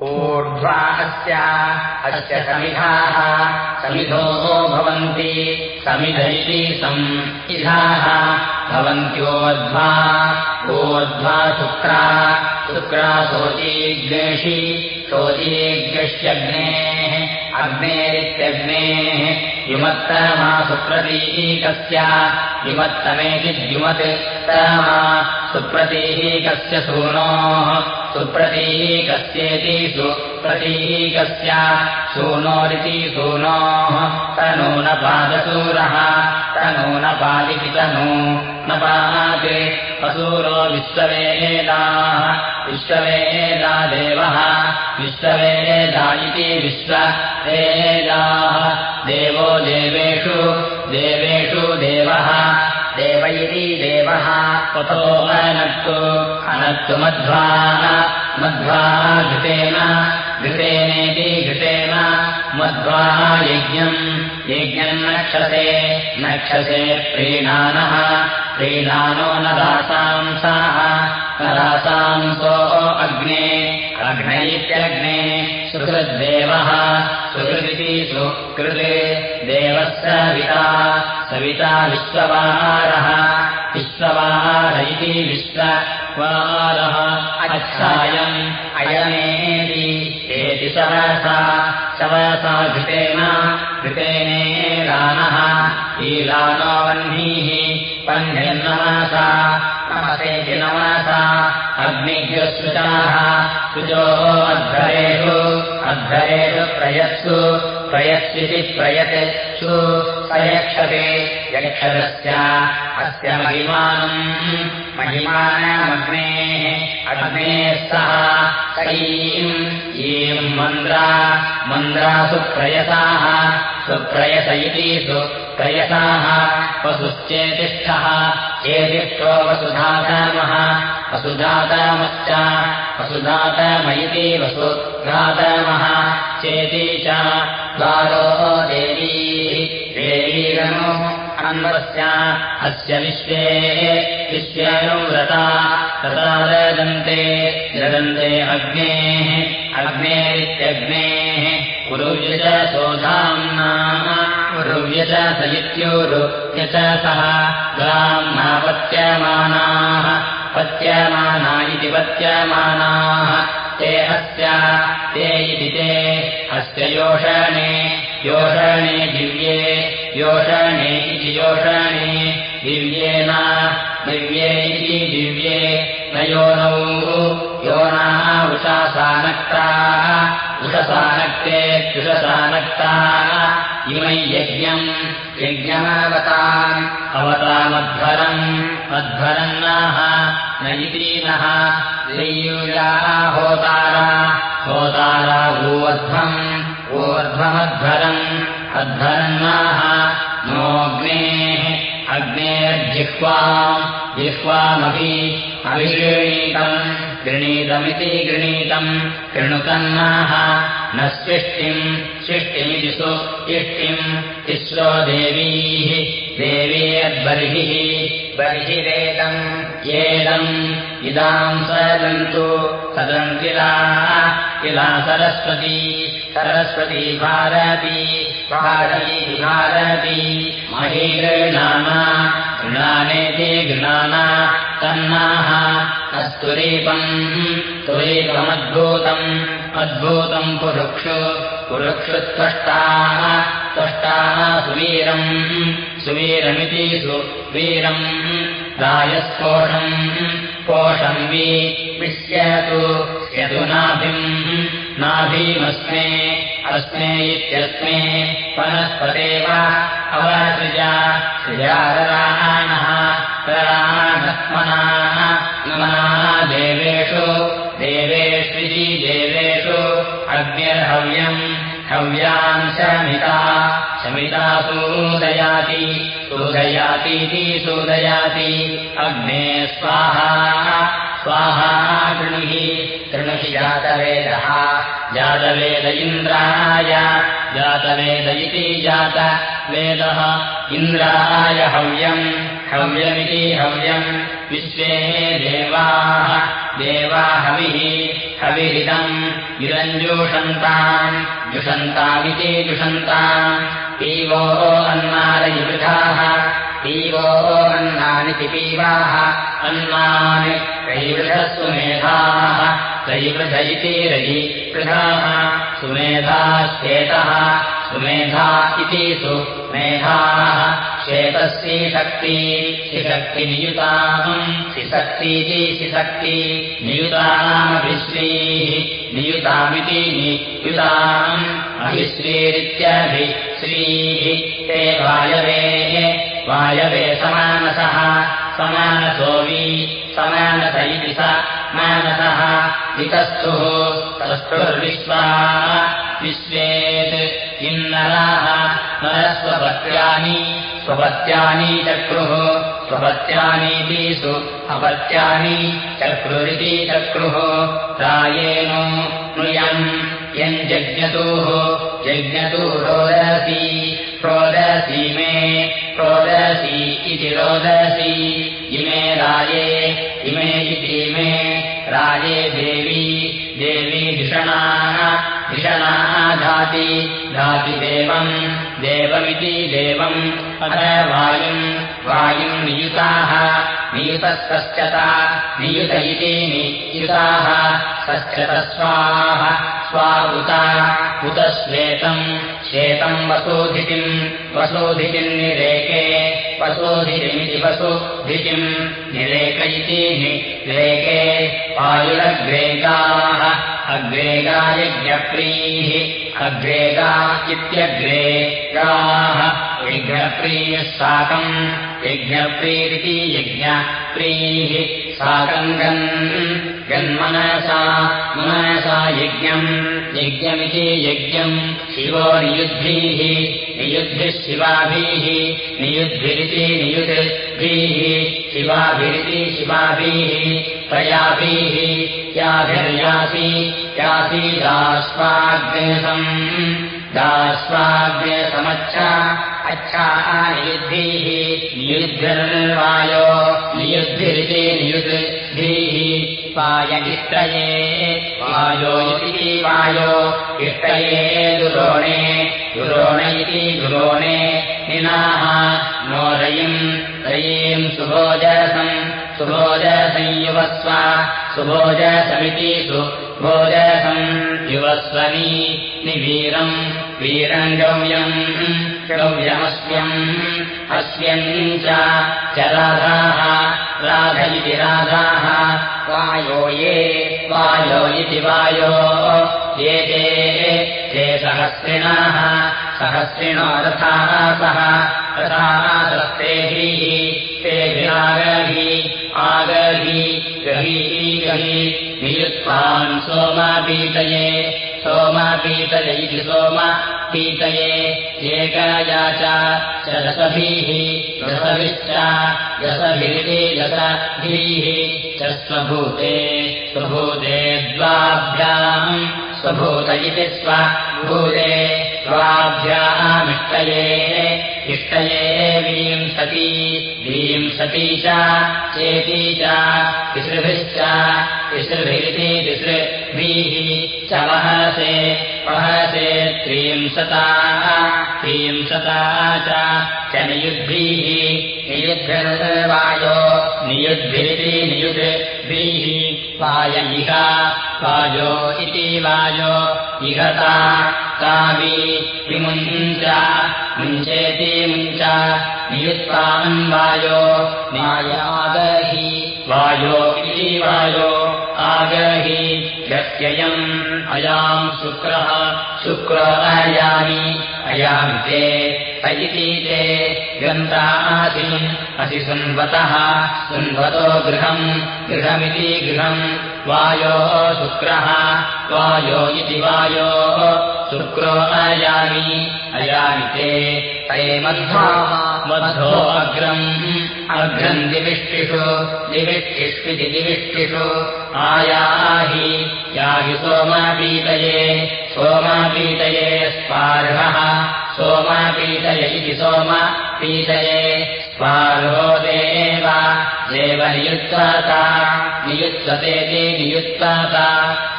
अस्य अस्य समिधाः समिधो भवन्ति समिध इति समिधाः भवन्त्योर्ध्वा ऊर्ध्वा शुक्रा शुक्रा शोचीग्नेषि शोचीग्यश्यग्नेः अग्नेरित्यग्नेः युमत्तमा सुप्रतीकस्य युमत्तमेति द्युमत् तमा सुप्रतीकस्य सूनोः सुप्रतीकस्येति सुप्रतीकस्य सूनोरिति सूनोः तनूनपादसूरः तनूनपादिति तनू न पात् असूरो विश्ववेदाः विश्ववेदा देवः विश्ववेदा इति विश्ववेदाः देवो देवेषु देवेषु देवः। देव देवः ततो अनक्तु अनक्तु मध्वा मध्वा घृतेन घृतेनेति घृतेन। मध्वा यज्ञम् यज्ञम् नक्षसे नक्षसे प्रीणानः। प्रीणानो न रासांसाः न रासांसो अग्ने अग्न इत्यग्ने सुहृद्देवः सुहृदिति सुकृते देवः सविता। सविता विश्ववाहारः। विश्ववाहार इति विश्ववाहारः। अच्छायम् अयमेति। एति सहसा शवसा घृतेन घृतेनेलानः ईलानो वह्निः वह्निर्नमसा नमसेति नमसा अग्निभ्यश्रुताः शुचोः अध्वरेषु अध्वरेषु प्रयत्सु प्रयत्स्विति प्रयतेषु सयक्षते यक्षरस्य अस्य महिमानम् महिमानमग्नेः अग्नेः सह सईम् ईम् मन्द्रा मन्द्रा सुप्रयसाः सुप्रयस इति सुप्रयसाः वसुश्चेतिष्ठः चेतिष्ठो वसुधातमः वसुधातमश्च वसुधातमयिति वसुधातमः चेति च द्वारो देवी देवीरनु अन्वस्य अस्य विश्वे विश्वेऽनुव्रता तथा ददन्ते ददन्ते अग्नेः अग्नेरित्यग्नेः उरुव्यज सोधाम्ना उरुव्यज स इत्युरुव्यच सः गाम्ना पत्यमानाः पत्यमाना इति पत्यमानाः ते अस्य ते इति ते अस्य योषणे योषणे दिव्ये योषणे इति योषणे दिव्येन दिव्ये इति दिव्ये न योनौ योनाः उषासानक्ताः उषसानक्ते कृषसानक्ताः इमै यज्ञम् यज्ञमावताम् अवतामध्वरम् अध्वरन्नाः न इति नः होतारा होतारा ऊर्ध्वम् ऊर्ध्वमध्वरम् अध्वरन्नाः नोऽग्नेः अग्नेर्जिह्वाम् जिह्वामभि अभिगृणीतम् गृणीतमिति गृणीतम् कृणुतन्नाः। न सृष्टिम् सृष्टिमिति सु इष्टिम् तिस्रो देवीः देवीयद्बर्हिः। बर्हिरेदम् येदम् इदाम् सदन्तु सदन्तिला इला सरस्वती सरस्वती भारती भारती भारती। मही गृणाना गृणानेति गृणाना तन्नाः अस्तुरीपम् तुरीपमद्भूतम् अद्भूतम् पुरुक्षु पुरुक्षु त्वष्टाः सुवीरम्। सुवीरमिति सुवीरम्। रायस्पोषम् पोषम् वि विश्यतु यतु नाभिम्। नाभीमस्मे अस्मे इत्यस्मे वनस्पतेव अवसृजा सृजारराणः रराणस्मनाः मनाः देवेषु देवेष्विति देवेषु अग्निर्हव्यम् हव्याम् शमिता शमिता सूदयाति सूदयातीति सूदयाति अग्ने स्वाहा कृणुहि कृणुहि जातवेदः। जातवेद इन्द्राय। जातवेद इति जात। वेदः इन्द्राय हव्यम्। हव्यमिति हव्यम्। विश्वे देवाः। देवा हविः। हविरिदम्। इदञ्जूषन्ताम् जुषन्तामिति जुषन्ताम्। पीवो अन्नादयुवृधाः पीवो अन्नानि पिपीवाः। अन्नानि कैवृधः सुमेधाः कैवृध इति रयि वृधाः सुमेधाश्चेतः। सुमेधा इति सु मेधाः। श्वेतस्य शक्ति शिशक्तिनियुताम् शिशक्तीति शिशक्ति नियुतामभिश्रीः नियुतामिति नियुताम्। अभिश्रीरित्यभिश्रीः ते वायवेः। वायवे समानसः। समानसोऽवी समानस इति स मानसः वितस्थुः तस्थुर्विश्वा विश्वेत् इन्नराः नरस्वपत्यानि स्वपत्यानि चक्रुः स्वपत्यानीतिषु अपत्यानि चक्रुरिति चक्रुः प्रायेणो नुयम् यम् जज्ञतुः जज्ञतु रोदसी रोदसी मे रोदसी इति रोदसी। इमे राये इमे इति मे राये देवी देवी धिषणाः धिषणाः धाति धाति देवम् देवमिति देवम्। अथ वायुम् वायुम् नियुताः नियुतः सश्चता नियुत इति नियुताः सश्चतस्वाः स्वा उता उत श्वेतम् श्वेतम् वसोधितिम् वसोधितिम् निरेके। वसोधितिमिति वसुधितिम् निरेक इति निरेके। वायुरग्रेगाः अग्रेगायज्ञप्रीः। अग्रेगा इत्यग्रे गाः यज्ञप्रीः साकम् यज्ञप्रीरिति यज्ञप्रीः साकम् गन्। गन्मनसा मनसा यज्ञम्। यज्ञमिति यज्ञम्। शिवो नियुद्भिः नियुद्भिः शिवाभिः। नियुद्भिरिति नियुद्भिः शिवाभिरिति शिवाभिः। प्रयाभिः। याभिर्यासि यासि दास्वाग्नेसम् दास्वाग्नेसमच्छ अच्छा नियुद्भिः नियुद्भिर्वायो नियुद्भिरिति नियुद्भिः इष्टये वायो इति वायो इष्टये दुरोणे दुरोण इति दुरोणे निनाः नो रयिम् रयीम् सुभोजसम् सुभोजसंयुवस्व सुभोजसमिति सुभोजसम् युवस्वनी निवीरम् वीरम् गव्यम् गव्यमस्यम् अस्यम् च राधाः राध इति राधाः वायो ये वायो इति वायो ये ते ते सहस्रिणाः सहस्रिणो रथाः सः रथास्तेभिः आगहि गही गहि नियुक्तान् सोमापीतये सोमापीतय इति सोमपीतये एकया च रसभिः रसभिश्च रसभिरिति रसभिः च स्वभूते स्वभूते द्वाभ्याम् स्वभूत इति स्वभूते द्वाभ्यामिष्टये इष्टये विंसती विंसती च चेती च तिसृभिश्च तिसृभिरिति तिसृभिः च वहसे वहसे त्रींसता त्रींसता च नियुद्भिः नियुद्भिर्वायो नियुद्भिरिति नियुद्भिः वाय इह वायो इति वायो इहता तावि विमुञ्च मुञ्चेति मुञ्च नियुक्तान् वायो न्यायागहि वायो इति वायो व्यत्ययम् अयाम् शुक्रः शुक्र अयामि अयामि ते इति ते गन्तासिम् असि सुन्वतः सुन्वतो गृहम् गृहमिति गृहम् वायो शुक्रः वायो इति वायो शुक्रो अयामि अयामि ते। अये मध्वा मध्वो अग्रम्। अग्रम् दिविष्टिषु। दिविष्टिष्विति दिविष्टिषु। आयाहि। याहि सोमापीतये। सोमापीतये स्पार्हः। सोमापीतय सोमपीतये। स्पार्हो देव। देव नियुत्वाता नियुत्सतेति नियुत्वाता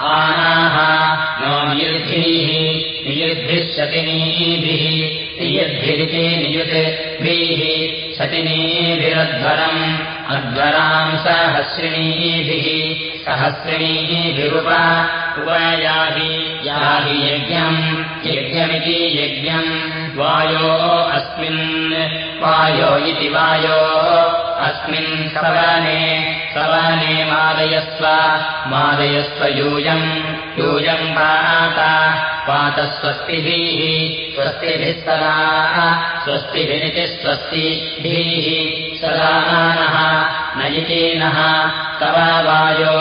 आनाः नो नियुद्धिः नियुद्धिः शतिनीभिः नियुद्धिरिति नियुद्भिः शतिनीभिरध्वरम् अध्वराम् सहस्रिणीभिः सहस्रिणीभिरुप उपयाहि याहि यज्ञम् यज्ञमिति यज्ञम्। वायो अस्मिन् वायो इति वायो अस्मिन् सवने सवने मादयस्व मादयस्व यूयम् यूयम् पात पातस्वस्तिभिः स्वस्तिभिः सदा स्वस्तिभिरिति स्वस्तिभिः सदा नः न इति नः तव वायो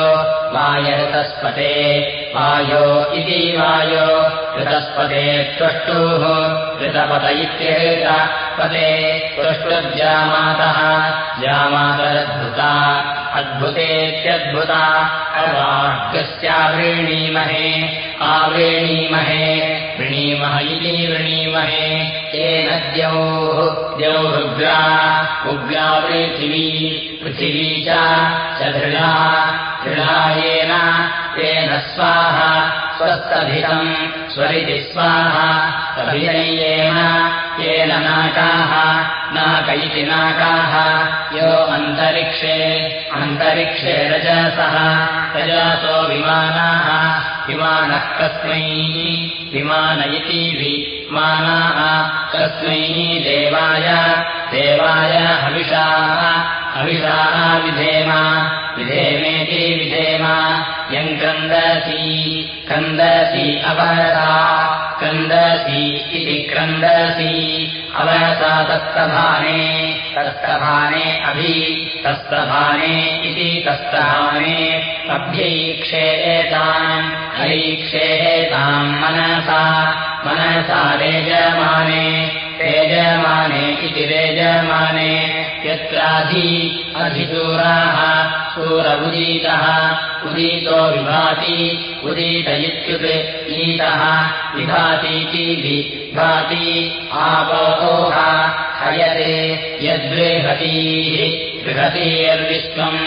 वायऋतस्पते वायो इति वायो ऋतस्पते त्वष्टुः ऋतपत इत्येतपते त्वष्टुर्जामातः जामातरद्भुता अद्भुतेत्यद्भुता। अवाक्यस्यावृणीमहे आवृणीमहे। वृणीमः इति वृणीमहे। तेन द्यौः द्यौरुग्रा। उग्रा पृथिवी। पृथिवी च दृढा। दृढायेन तेन स्वाहा। स्वस्तभितम् स्वरिति स्वाहा सभिनय्येन येन नाकाः नाक इति नाकाः यो अन्तरिक्षे अन्तरिक्षे रजसः रजसो विमानाः विमानः कस्मै विमान इति विमानाः कस्मै देवाय देवाय हविषाः हविषाः विधेम विधेमेति विधेम यम् क्रन्दसी क्रन्दसी अवरसा क्रन्दसी इति क्रन्दसी अवरसा तस्तभाने तस्तभाने अभि तस्तभाने इति तस्तभाने अभ्यैक्षेताम् ऐक्षेताम् मनसा मनसा रेजमाने रेजमाने इति रेजमाने यत्राधि अधिसूराः सूर उदीतः उदीतो विभाति उदीत इत्युत् ईतः विभातीति विभाति आपोः हयते यद्बृहतीः बृहतीर्विश्वम्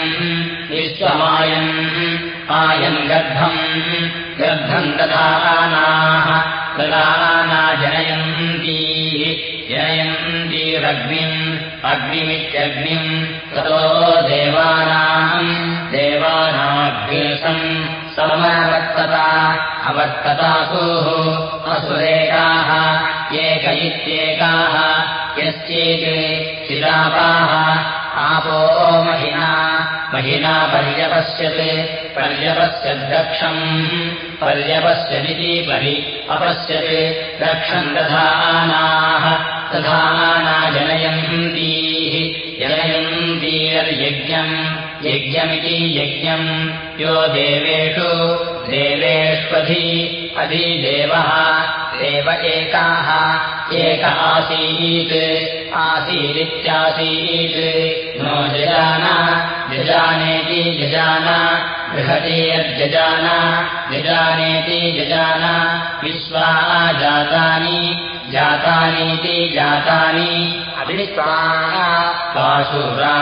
विश्वमायम् आयम् गर्भम् गर्भम् ददानाः ददाना जनयन्तीः जनयन्तीरग्निम् अग्निमित्यग्निम् ततो देवानाम् देवानाग्निसम् समवर्तता अवर्ततासुः असुरेकाः एक इत्येकाः यश्चेत् शिलापाः आपो महिना महिना पर्यपश्यत् पर्यपश्यद्दक्षम् पर्यपश्यदिति परि अपश्यत् दक्षम् दधानाः दधाना जनयन्तीः जनयन्तीर्यज्ञम् यज्ञमिति यज्ञम् यो देवेषु देवेष्वधि अधिदेवः देव एकाः एक आसीत्। आसीदित्यासीत्। नो जजान जजानेति जजान बृहतीयज्जजान जजानेति जजान विश्वा जातानि जातानीति जातानि। अभिस्वाहा पाशूरा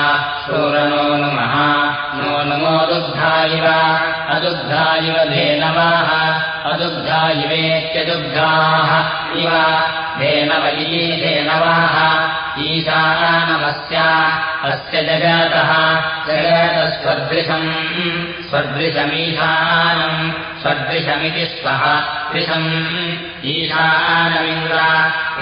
शूरनो नुमः। नो नमो दुग्धा इव अदुग्धा इव धेनवाः अदुग्धा इवेत्यदुग्धाः इव इति धेनवाः ईशानमस्य अस्य जगतः। स्वदृशमीशानम् स्वदृशमिति स्वः। दृशम्। ईशानमिन्द्र।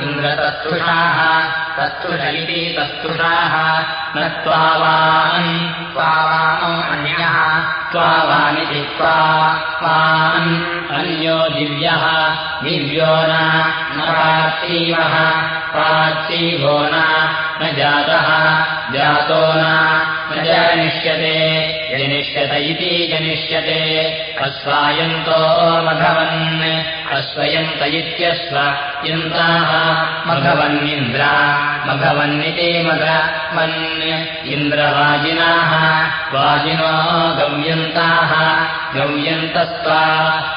इन्द्रतस्तुषाः तस्तुष इति तस्तुषाः न त्वावान्। त्वावानो अन्यः त्वान्। अन्यो दिव्यः दिव्यो न पार्थीवः पाचीभो न जातः। जातो न जनिष्यते। जनिष्यत इति जनिष्यते। अस्वायन्तो मघवन्। अस्वयन्त इत्यस्व यन्ताः मघवन्निन्द्रा मघवन्निति मघवन् इन्द्रवाजिनाः। वाजिनो गम्यन्ताः। गम्यन्तस्त्वा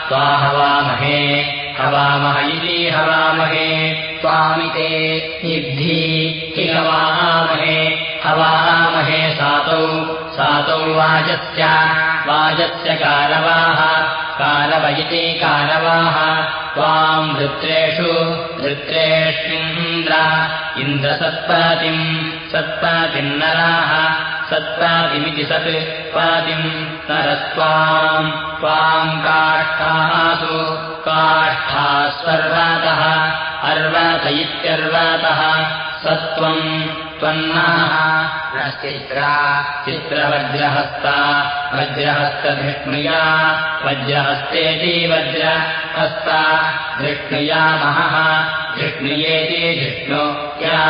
स्वाहवामहे हवामह इति हवामहे त्वामिते निद्धि हि हवामहे। हवामहे सातौ सातौ वाजस्य वाजस्य कारवाः कारव इति कारवाः त्वाम् वृत्रेषु वृत्रेष्विन्द्र इन्द्रसत्पातिम् सत्पातिन्नराः सत्पातिमिति सत् पातिम् नरस्त्वाम् त्वाम् काष्ठासु काष्ठा स्वर्वातः अर्वात इत्यर्वातः सत्त्वम् चित्रा चित्रवज्रहस्ता वज्रहस्तधिष्णुया वज्रहस्तेति वज्रहस्ता धृष्णुया महः धृष्णुयेति जिष्णु या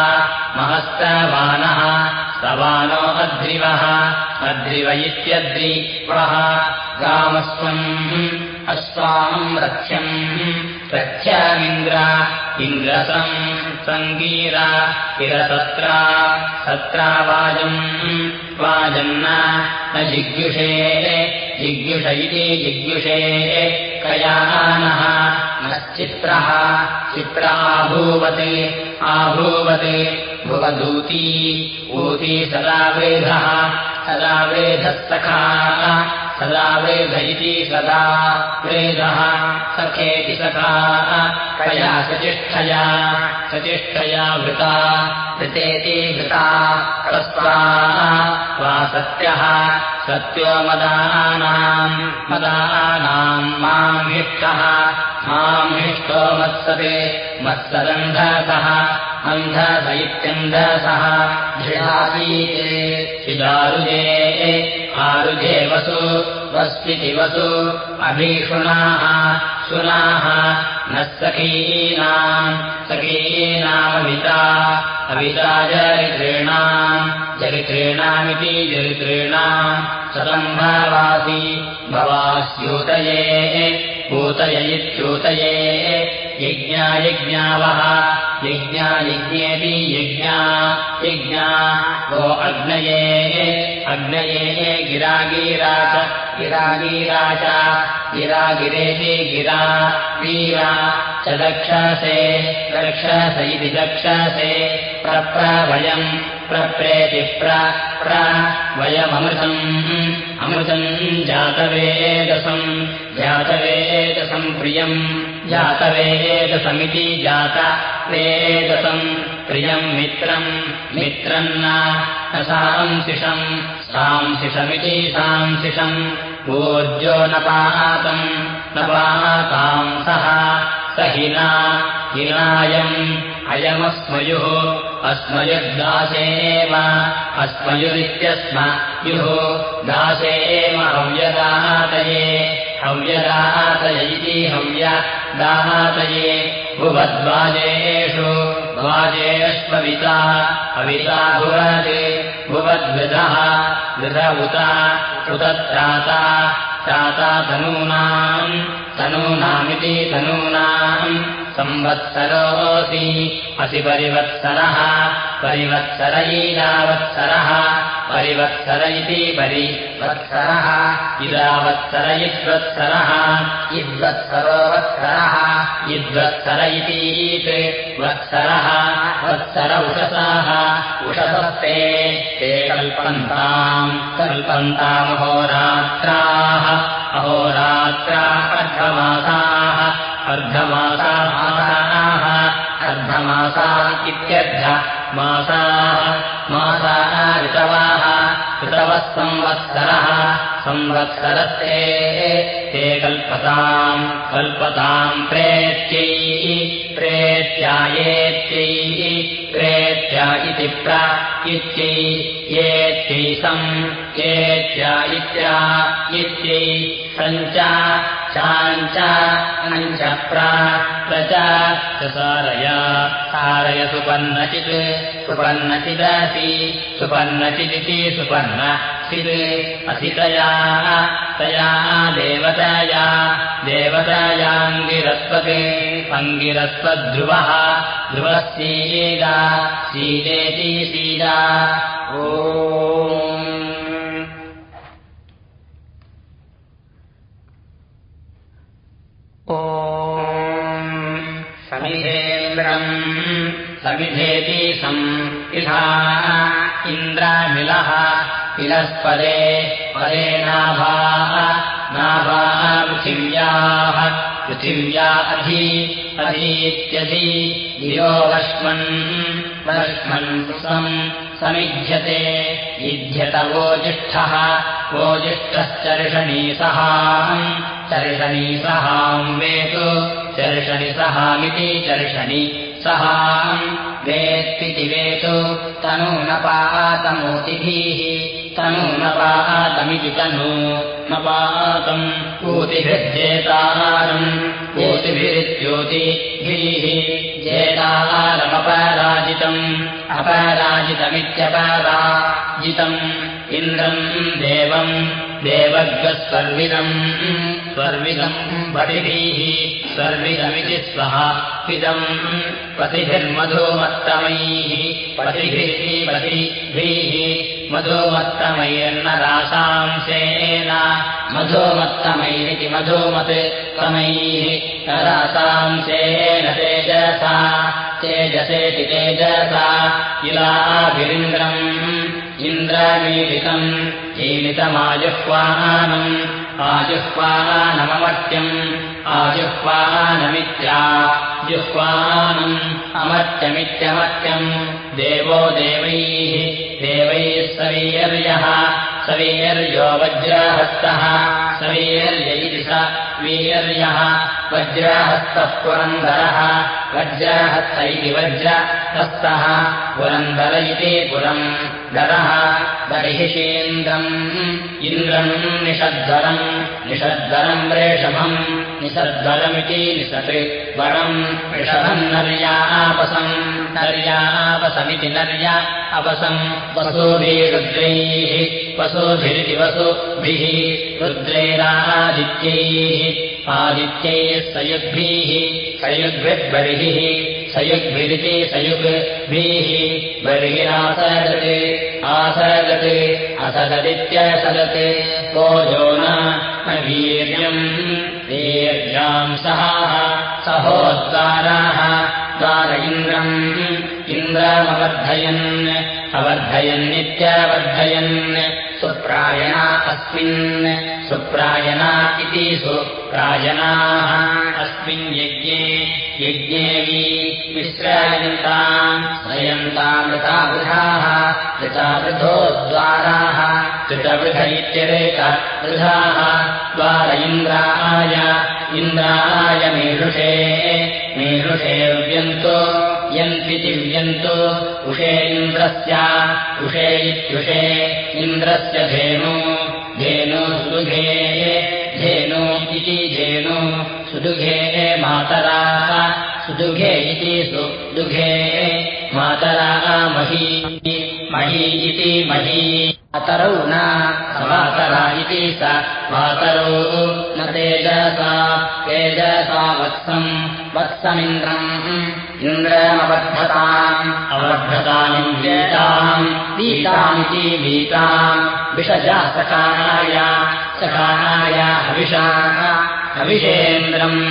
महस्तवानः सवानो अध्रिवः अध्रिव इत्यद्रिवः गामस्वम् अस्वाम् रथ्यम् रथ्यमिन्द्र इन्द्रसम् सङ्गीरा किरसत्रा सत्रा वाजम् वाजन्न न जिग्युषे जिग्युष जिग्युषे कयानः नश्चित्रः चित्राभूवत् आभूवत् भुवदूती ऊती सदा वेधः सदा वेधस्तखाः सदा वेध इति सदा वेदः सखेति सखा कया सचिष्ठया सचिष्ठया वृता वृतेति वृता प्रस्वा वा सत्यः सत्यो मदानाम् मदानाम् मामिष्टः मामिष्टो मत्सते मत्सदन्धसः अन्धस इत्यन्धसः धृढासीते शिदारुजे आरुजे वसु वस्विति वसु अभीषुणाः सुनाः नः सखीनाम् सखीनामविता अविता जरितॄणाम् जरितॄणामिति जरितॄणाम् सदम्भावासि भवास्यूतये पूतय इत्यूतये। यज्ञायज्ञावः यज्ञायज्ञेति यज्ञा यज्ञा। वो अग्नये। अग्नये गिरागीरा च। गिरागीरा च। गिरागिरेति गिरा वीरा च दक्षसे दक्षस इति दक्षसे प्रप्रवयम् प्रप्रेति प्र वयममृतम्। अमृतम् जातवेदसम्। जातवेदसम् प्रियम्। जातवेदसमिति जात वेदसम् प्रियम् मित्रम् मित्रम् न सांसिषम् सांसिषमिति सांसिषम्। ऊर्जो न पातम् न पाताम् सः स हिना हिनायम्। अयमस्मयुः अस्मयुर्दासेव अस्मयुरित्यस्मयुः दासेव हव्यदातये हव्यदातय इति हव्यदातये भुवद्वाजेषु द्वाजेष्वविता अविता भुवत् भुवद्वृधः वृध उत उतत्राता त्राता तनूनाम् तनूनामिति तनूनाम् संवत्सरोऽसि असि परिवत्सरः परिवत्सरयीरावत्सरः परिवत्सर इति परिवत्सरः इदावत्सर इद्वत्सरः इद्वत्सरो वत्सरः इद्वत्सर इतीत् वत्सरः वत्सर उषसाः उषसस्ते ते कल्पन्ताम् कल्पन्तामहोरात्राः अहोरात्रा अर्धमासाः अर्धमासाः अर्धमासा इत्यर्ध मासाः मासा ऋतवाः ऋतवः संवत्सरः संवत्सरस्ते ते कल्पताम् कल्पताम् प्रेत्यै प्रेत्यायेत्यै प्रेत्या इति प्र इत्यै येत्यै सम् येत्या इत्या इत्यै सञ्च अञ्च प्र सारय सारय सुपन्नचित् सुपन्नचिदसि सुपन्नचिदिति सुपन्न असितया तया देवताया देवतायाङ्गिरस्वते अङ्गिरस्वद्ध्रुवः ध्रुवः सीदा सीदेति सीदा। ओ समिधेति सम् इहा इन्द्रामिलः इलस्पदे पदे नाभाः नाभाः पृथिव्याः पृथिव्या अधि अधीत्यधि धियोवश्मन् वश्मन् सम् समिध्यते युध्यत वोजिष्ठः वोजिष्ठश्चर्षणीसहाम् चर्षणीसहाम् वेतु चर्षणिसहामिति चर्षणि वेत्तिति वेतु तनूनपातमूतिभिः। तनूनपातमिति तनु। नपातम् ऊतिभिर्जेतारम् ऊतिभिरित्योतिभिः जेतारमपराजितम् अपराजितमित्यपराजितम्। इन्द्रम् देवम् देवग्रस्वर्विदम्। स्वर्विदम् पतिभिः। स्वर्विदमिति स्वः इदम् पतिभिर्मधुमत्तमैः। पतिभिः पतिभिः। मधुमत्तमैर्नरासांसेन मधुमत्तमैरिति मधुमत् तमैः नरासांसेन तेजसा तेजसेति तेजसा इलाभिरिन्द्रम् इन्द्रमीलितम् कीलितमाजुह्वानम् आजुह्वानममर्त्यम् आजुह्वानमित्या जुह्वानम् अमर्त्यमित्यमर्त्यम् देवो देवैः देवैः सवीर्यः सवीर्यो वज्रहस्तः। सवीर्य इति स वीर्यः। वज्रहस्तः पुरन्दरः। वज्रहस्त वज्रहस्तः। पुरन्दर इति पुरम् दरः बर्हिषेन्द्रम् इन्द्रम् निषद्धरम् निषद्धरम् रेषभम् निषद्धरमिति निषत् वरम् ऋषभम् नर्यापसम् नर्यापसमिति नर्या अपसम् वसुभिरुद्रैः वसुभिरिति वसुभिः रुद्रैरादित्यैः। आदित्यैः सयुग्भिः सयुग्भिर्बर्हिः सयुग्भिरिति सयुग्भिः। बर्हिरासदत् आसदत् असददित्यसदत्। को जो न वीर्यम् वीर्याम् सः सहोद्गाराः द्वार इन्द्रम् इन्द्रमवर्धयन्। अवर्धयन्नित्यवर्धयन्। सुप्रायणा अस्मिन्। सुप्रायणा इति सुप्रायणाः अस्मिन् यज्ञे। यज्ञे विश्रयन्ताम् श्रयन्तामृतावृधाः ऋतावृधोद्वाराः ऋतवृध इत्यरेकवृधाः द्वार इन्द्राय इन्द्राय मेरुषे मेरुषेव्यन्तो यन्त्वितिव्यन्तो उषे इन्द्रस्य उषे इत्युषे इन्द्रस्य धेनु धेनु सुदुघे धेनु इति धेनु सुदुघे मातराः सुदुघे इति सुदुघे मातरा मही मही इति मही अतरौ न समातरा इति स मातरौ न तेजसा तेजसा वत्सम् वत्समिन्द्रम् इन्द्रमवर्धताम् अवर्धतामिन्द्रेताम् वीतामिति वीताम् विषजा सकानाय सकानाय हविषाः हविषेन्द्रम्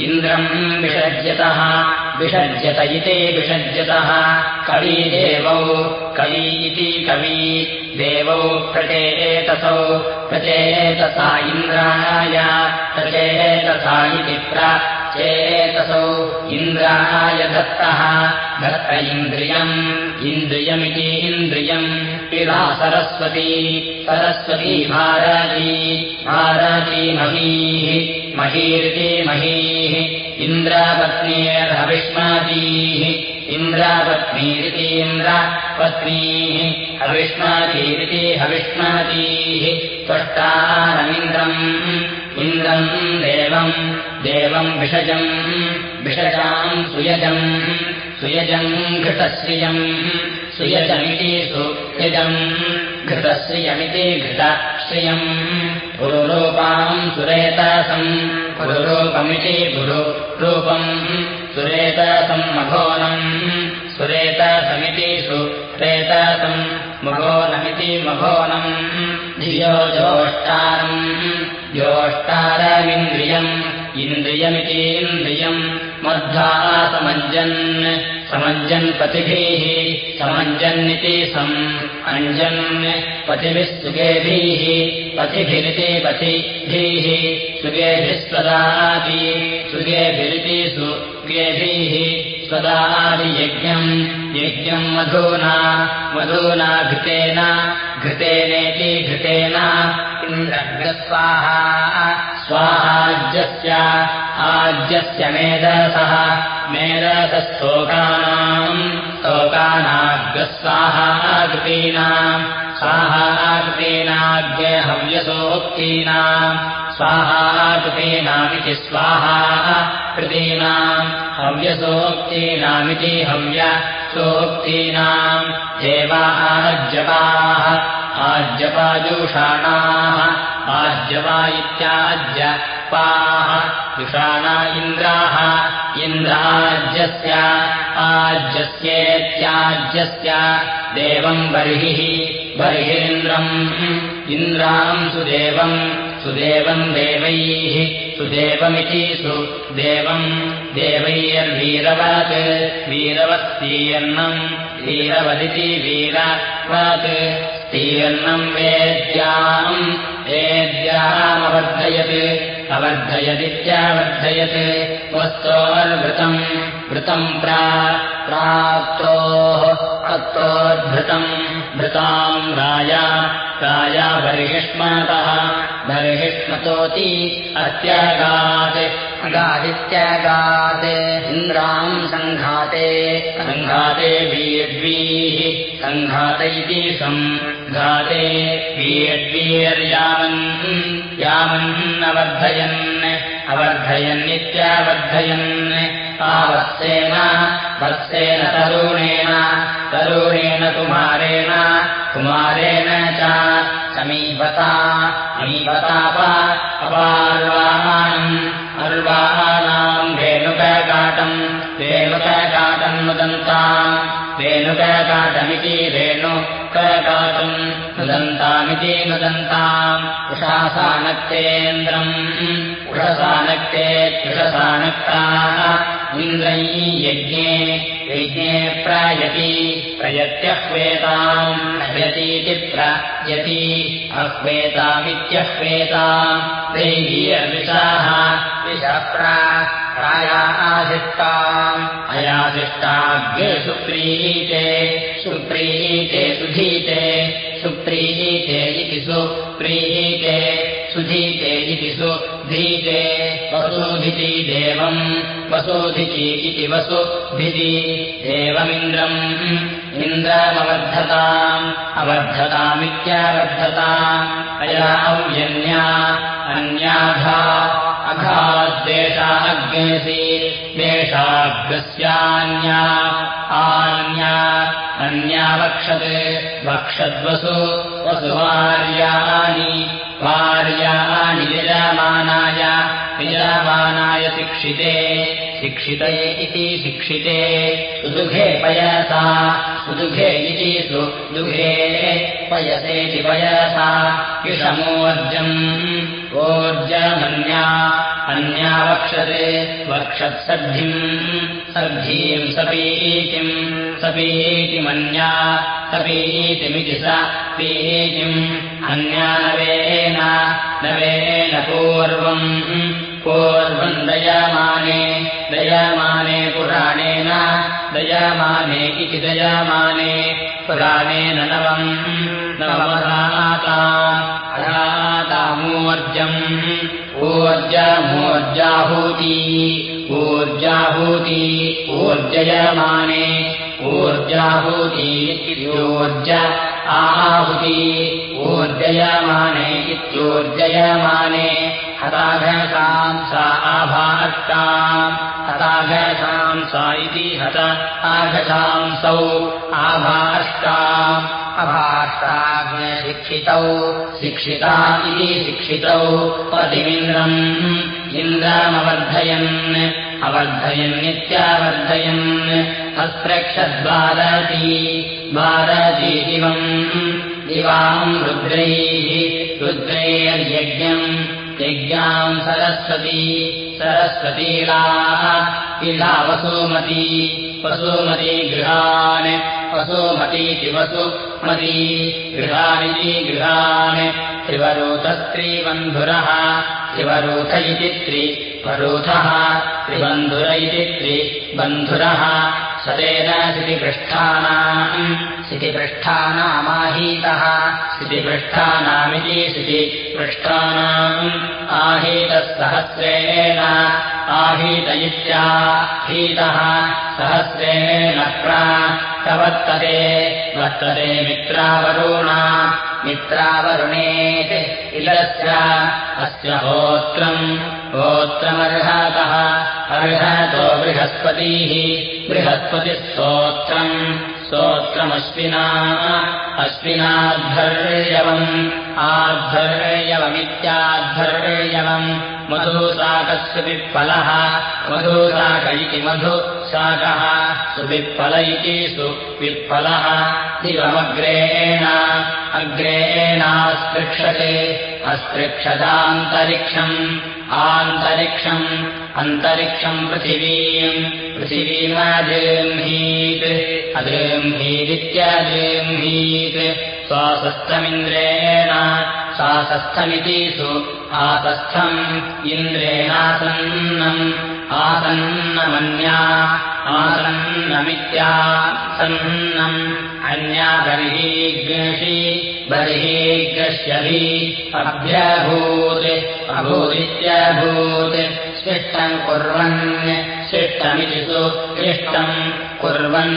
इन्द्रम् विषज्यतः। विषज्यत इति विषज्यतः। कवीदेवौ कवी इति कवी। देवौ प्रचेतसौ प्रचेतसा इन्द्राय। प्रचेतसा इति चेतसौ इन्द्राय दत्तः। दत्त इन्द्रियम् इन्द्रियमिति इन्द्रियम् पिला सरस्वती सरस्वती भारती भारती महीः महीरिति महीः इन्द्रापत्नीर्हविष्मातीः इन्द्रापत्नीरितीन्द्रपत्नीः हविष्मातीरिति हविष्मातीः त्वष्टानमिन्द्रम् इन्द्रम् देवम् देवम् विषजम् विषजाम् सुयजम् सुयजम् घृतश्रियम्। सुयजमिति सुयजम् घृतश्रियमिति घृतश्रियम्। पुरुरूपाम् सुरेतसम् पुरुरूपमिति पुरुरूपम् सुरेतसम् मघोनम् सुरेतसमिति सुरेतसम्। मघोनमिति मघोनम् धियो जोष्टारम् जोष्टारमिन्द्रियम् इन्द्रियमिति इन्द्रियम् मध्वा समञ्जन् समञ्जन् पतिभिः समञ्जन्निति सम् अञ्जन्। पतिभिः सुगेभिः पतिभिरिति पतिभिः सुगेभिः स्वदादि सुगेभिरिति सुगेभिः स्वदादियज्ञम् यज्ञम् मधूना मधूना घृतेन घृतेनेति घृतेन इन्द्रग्रस्वाहा स्वाहाज्यस्य आज्यस्य मेधसः मेधसस्तोकानाम् स्तोकानाग्रस्वाहाकृतीनाम् स्वाहाकृतीनाज्ञहव्यसोक्तीनाम् स्वाहाकृतीनामिति स्वाहा कृतीनाम् हव्यसोक्तीनामिति हव्यसोक्तीनाम् देवाजपाः आज्यपाजुषाणाः आज्यपा जुषाणा इन्द्राः इन्द्राज्यस्य आज्यस्येत्याज्यस्य देवम् बर्हिः बर्हिन्द्रम् इन्द्राम् सुदेवम् सुदेवम् देवैः सुदेवमिति सुदेवम् देवैर्वीरवत् वीरवस्तीयन्नम् वीरवदिति वीरवत् स्तीयन्नम् वेद्याम् वेद्यामवर्धयत् अवर्धयदित्यावर्धयत् वस्तोर्वृतम् वृतम् प्राक्तोः अक्तोद्भृतम् भृताम् राया राया बर्हिष्मतः बर्हिष्मतोति अत्यागात् अगादित्यागात् इन्द्राम् सङ्घाते सङ्घाते वीर्वीः सङ्घात इति सङ्घाते वीर्वीर्यावन् यावन्नवर्धयन् अवर्धयन्नित्यावर्धयन् तावत्सेन वत्सेन तरुणेन तरुणेन कुमारेण कुमारेण च समीपता समीपताप अपार्वाहानम् अर्वाहानाम् रेणुककाटम् रेणुककाटम् नुदन्ताम् रेणुककाटमिति रेणुककाटम् नुदन्तामिति नुदन्ताम् उषासानक्तेन्द्रम् उषसानक्ते त्रिषसानक्ताः इन्द्रै यज्ञे यज्ञे प्रायति प्रयत्यह्वेताम् प्रयतीति प्रयति अह्वेतामित्यह्वेताम् तैर्विषाः विषप्रा प्रायासिष्टाम् अयासिष्टाग्रे सुप्रीते सुप्रीते सुधीते सुप्रीते इति सुप्रीते सुधीते इति सुधीते। वसुधिति देवम् वसुधिति इति वसुभिति देवमिन्द्रम् इन्द्रमवर्धताम् अवर्धतामित्यावर्धताम्। अया औयन्या अन्याधा अघाद्देशा अग्नेसि देशाग्रस्यान्या आन्या अन्या वक्षत् वक्षद्वसु वसुवार्याणि वार्याणि यजमानाय यजमानाय शिक्षिते शिक्षिते इति शिक्षिते। सुदुघे पयसा सुदुघे इति सुदुघे पयसेति पयसा विषमोर्जम् ओर्जमन्या अन्या वक्षते वक्षत्सद्धिम् सद्धीम् सपीतिम् सपीतिमन्या सपीतिमिति स पीतिम्। अन्या नवेन नवेन पूर्वम् पूर्वम् दयमाने दयमाने पुराणेन दयमाने इति दयमाने पुराणेन नवम् नवमरातामूर्जम् ऊर्जमूर्जाहूती ऊर्जाहूती ऊर्जयमाने ऊर्जाहूती इत्योर्ज आहुति ऊर्जयमाने इत्योर्जयमाने हताघसाम् सा आभाष्टाम् हताघसाम् सा इति हत आघसांसौ आभाष्टाम् अभाष्टाज्ञशिक्षितौ शिक्षिता इति शिक्षितौ पतिमिन्द्रम् इन्द्रमवर्धयन् अवर्धयन्नित्यावर्धयन् अस्पृक्षद्वारती द्वारती दिवम् दिवाम् रुद्रैः रुद्रैर्यज्ञम् यज्ञाम् सरस्वती सरस्वतीलाः इला वसुमती वसुमती गृहान् वसुमतीति वसुमती गृहाणि गृहान् त्रिवरूथस्त्रीबन्धुरः त्रिवरूथ इति त्रिवरूथः त्रिबन्धुर इति त्रिबन्धुरः सतेन शितिपृष्ठानाम् शितिपृष्ठानामाहीतः शितिपृष्ठानामिति शितिपृष्ठानाम् आहीतः सहस्रेण आहीत इत्याहीतः सहस्रेण प्रवर्तते वर्तते मित्रावरुणा मित्रावरुणेत् इलस्य अस्य होत्रम् होत्रमर्हतः अर्हतो बृहस्पतिः बृहस्पतिस्तोत्रम् स्तोत्रमश्विना अश्विनाद्धर्यवम् आद्धर्यवमित्याद्धर्यवम् मधुसाकस्य विप्फलः मधुसाक इति मधुसाकः सुविप्फल इति सुविप्फलः। दिवमग्रेण अग्रेणास्पृक्षते अस्पृक्षदान्तरिक्षम् आन्तरिक्षम् अन्तरिक्षम् पृथिवीम् पृथिवीमाजृह्मीत् अजृह्मीदित्यजृह्मीत् स्वासस्थमिन्द्रेण स्वासस्थमिति सु आसस्थम् इन्द्रेणासन्नम् आसन्नमन्या आसन्नमित्यासन्नम् अन्या बर्हीग्षि बर्हीग्रश्यभि अभ्यभूत् अभूदित्यभूत् स्पृष्टम् कुर्वन् स्पृष्टमिति सु इष्टम् कुर्वन्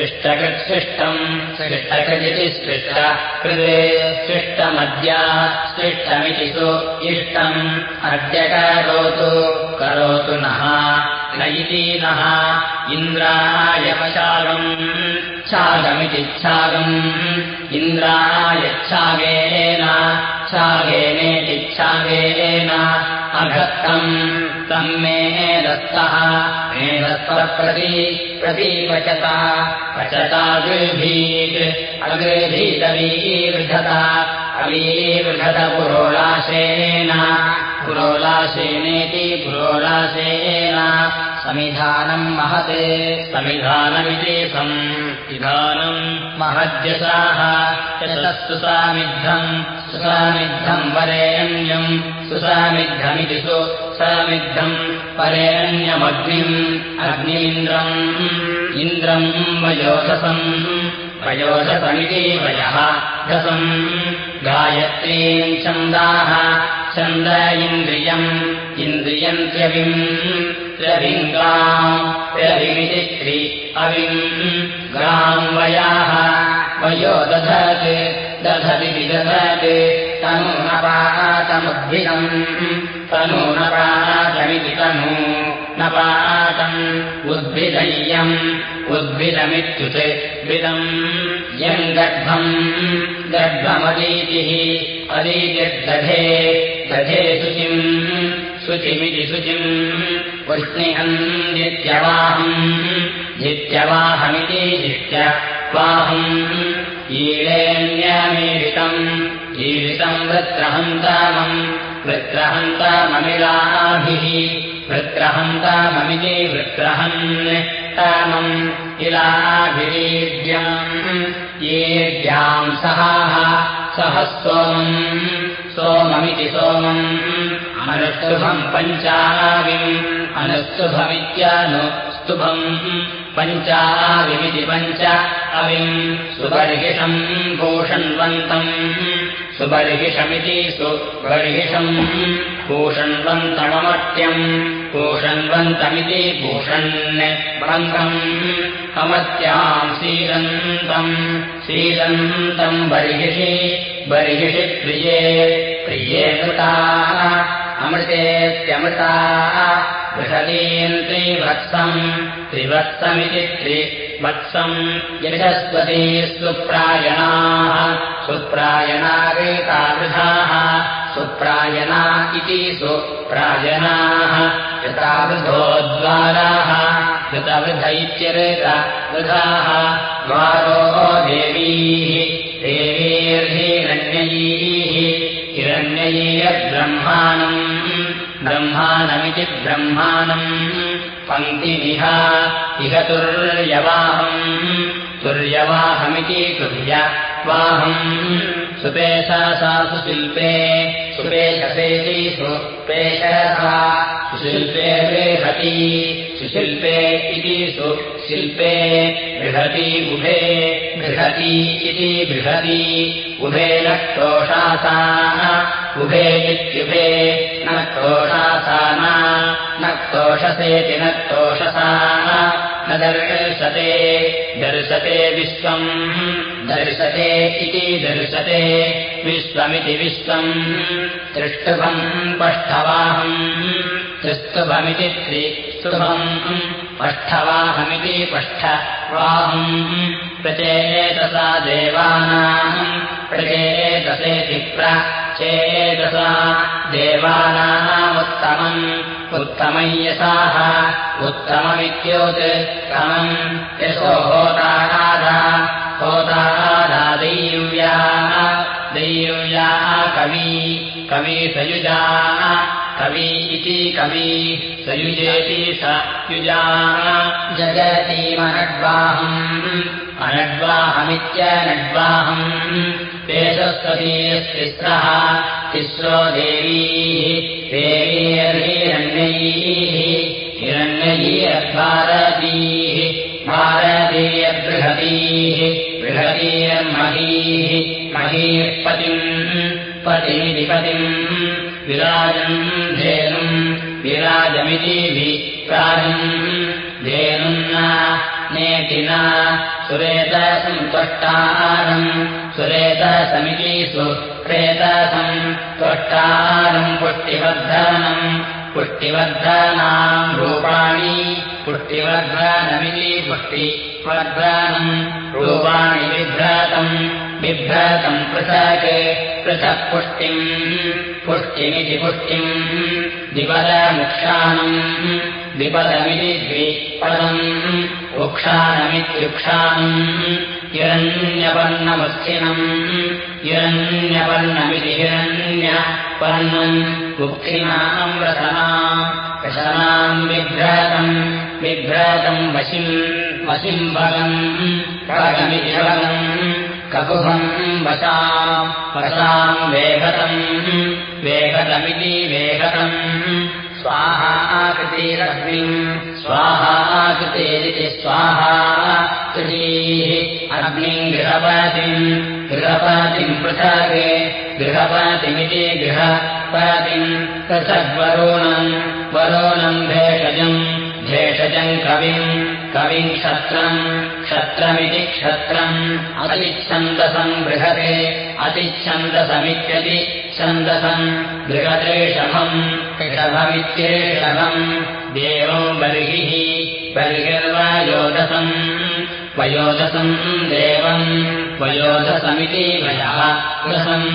स्पृष्टकृते स्पृष्टकृत्स्पृष्टम् स्पृष्टकृदिति स्पृष्टकृते स्पृष्टमद्या स्पृष्टमिति सु इष्टम्। अद्य करोतु नः न इति नः इन्द्रायपशागम् छागमिति छागम् इन्द्रायच्छागेन छागेनेतिच्छागेन अघत्तम्। तम् मे दत्तः। मे दत्तप्रति प्रतीपचता पचता गृभीत् अगृभीदवीवृधत अवीवृधत पुरोलाशेन पुरोलाशेनेति पुरोलाशेन समिधानम् महते। समिधानमिति संविधानम् महद्यसाः यशस्तु सामिद्धम्। सुसामिद्धम् वरेण्यम्। सुसामिद्धमिति सु सामिद्धम् वरेण्यमग्निम्। अग्निमिन्द्रम्। इन्द्रम् वयोधसम् वयोधसमिति वयः। धसम् गायत्रीम् छन्दाः। छन्द इन्द्रियम्। त्र्यविम् त्रि अविम् गाम् वयाः वयो दधत् दधति विदधत् तनूनपातमुद्भिदम् तनूनपातमिति तनू नपातम् उद्भिदय्यम्। उद्भिदमित्युत् विदम् यम् गर्भम्? गर्भमदीतिः अदीतिर्दधे दधे शुचिम्। शुचिमिति शुचिम्। वृष्णिहम् जित्यवाहम् जित्यवाहमिति जित्यवाहम्। ईळेऽन्यमीडितम् ईडितम् वृत्रहन्तामम् वृत्रहन्ताममिलाभिः। वृत्रहन्ताममिति वृत्रहन् तामम् इलाभिरीड्यम्। येड्याम् सहाः सह सोमम् सोममिति सोमम्। अनुष्टुभम् पञ्चाविम् अनुस्तुभमित्यानु स्तुभम् पञ्चाविमिति पञ्च अविम्। सुबर्हिषम् भूषण्वन्तम्। सुबर्हिषमिति सुबर्हिषम् भूषण्वन्तममर्त्यम्। भूषण्वन्तमिति भूषण् अमत्याम् शीलन्तम् शीलन्तम् बर्हिषि बर्हिषि प्रिये। प्रिये कृताः अमृतेत्यमृताः बृहदीन् त्रिवत्सम् त्रिवत्समिति त्रिवत्सम् यशस्वती सुप्रायणाः। सुप्रायणारेतावृधाः सुप्रायणा इति सुप्रायणाः। यतावृधोद्वाराः। कृतवृध इत्यरेतवृधाः द्वारो देवीः। देवीर्हिरण्ययीः। हिरण्ययीयब्रह्माणम् ब्रह्माणमिति ब्रह्माणम् पङ्क्तिमिह इह तुर्यवाहम् तुर्यवाहमिति तुर्यवाहम् सुपेशा सा सुशिल्पे सुपेशसेति सुपेशसा सुशिल्पे बृहती सुशिल्पे इति सुशिल्पे बृहती उभे बृहती इति बृहती उभे नक्तोषासा उभे इत्युभे न क्तोषासा न क्तोषसेति न क्तोषसा दर्शते दर्शते विश्वम् दर्शते इति दर्शते विश्वमिति विश्वम् त्रिष्टुभम् पष्ठवाहम् त्रिस्तुभमिति त्रिस्तुभम् पष्ठवाहमिति पष्ठवाहम् प्रचेतसा देवानाम् प्रचेतसेति प्रचेतसा देवानामुत्तमम् उत्तमय्यसाः उत्तममित्योत्तमम् यशो होताराधा होताराधा दैव्या दैव्या कवी कवी सयुजा कवी इति कवी सयुजेति स युजा जगतीमनड्वाहम् अनड्वाहमित्यनड्वाहम् पेशस्वतीयस्तिस्रः तिस्रो देवीः हिरण्ययीर्भारतीः भारतीयबृहतीः बृहतीयर्महीः महीः पतिम् पतिमिति पतिम् विराजम् धेनुम् विराजमिति विराजम् नेतिना सुरेतसन्तुष्टारम् सुरेतसमिति सुप्रेतसम् त्वष्टारम् पुष्टिवर्धनम् पुष्टिवर्धनाम् रूपाणि पुष्टिवर्धनमिति पुष्टिवर्धनम् रूपाणि बिभ्रातम् बिभ्रातम् पृथक् पृथक् पुष्टिम् पुष्टिमिति पुष्टिम् दिपदमुक्षाणम् विपदमिति द्विपदम् उक्षाणमित्युक्षाणम् हिरण्यपर्णमुत्थिनम् हिरण्यपर्णमिति हिरण्यपर्णम् उक्षिणाम् रसनाम् रसनाम् विभ्रातम् विभ्रातम् वशिम् वशिम् भगम् भगमिति भगम् ककुभम् वशाम् वशाम् वेगतम् वेगतमिति वेगतम् स्वाहा आकृतिरग्निम् स्वाहा आकृतेरिति स्वाहा कृतीः। अग्निम् गृहपतिम्। गृहपतिम् पृथक् गृहपतिमिति गृहपतिम्। पृथग्वरोणम् वरोणम् भेषजम् भेषजम् कविम् कविम् क्षत्रम् क्षत्रमिति क्षत्रम्। अतिच्छन्दसम् बृहते अतिच्छन्दसमित्यति छन्दसम्। बृहदेषभम् ऋषभमित्येषभम् देवम् बर्हिः बर्हिर्वयोदसम् वयोदसम् देवम् वयोदसमिति वयः रसम्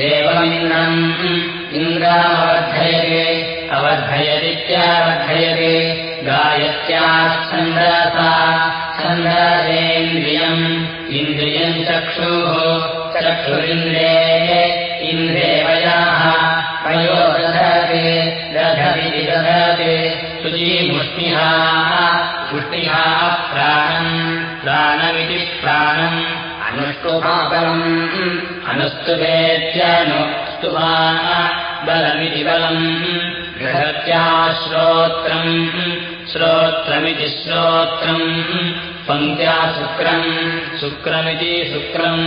देवमिन्द्रम् इन्द्रामवर्धयते अवर्धयदित्यावर्धयते गायत्याच्छन्दसा छन्दसेन्द्रियम् इन्द्रियम् चक्षुः चक्षुरिन्द्रे इन्द्रे वयाः वयो दधते दधति शुचीमुष्णिहा मुष्टिहा प्राणम् प्राणमिति प्राणम्। अनुष्टुभाबलम् अनुस्तुभेत्यनुस्तुभा बलमिति बलम्। दधत्या श्रोत्रम् श्रोत्रमिति श्रोत्रम् पङ्क्त्या शुक्रम् शुक्रमिति शुक्रम्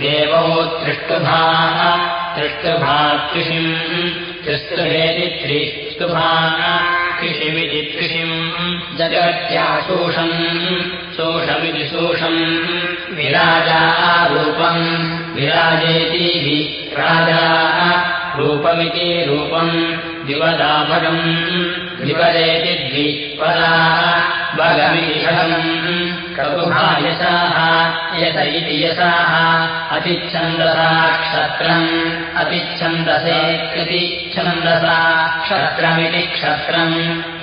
देवौ त्रिष्टुभाः त्रिष्टुभा कृषिम् त्रिस्तुभेति त्रिस्तुभा कृषिमिति कृषिम् जगत्या शोषम् शोषमिति शोषम् विराजारूपम् विराजेति राजा रूपमिति रूपम् द्विपदाभगम् द्विपदेति द्विपदा भगम् कटुभायसाः यत इति यसाः अतिच्छन्दसा क्षत्रम् अतिच्छन्दसे इति छन्दसा क्षत्रमिति क्षत्रम्।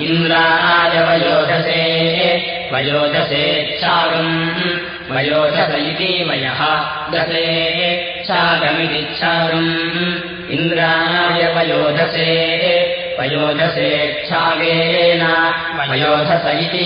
इन्द्राय वयोधसे वयोधसेच्छागम् वयोधस इति वयः दसे छागमितिच्छागम् इन्द्राय वयोधसे वयोधसेच्छागेन वयोधस इति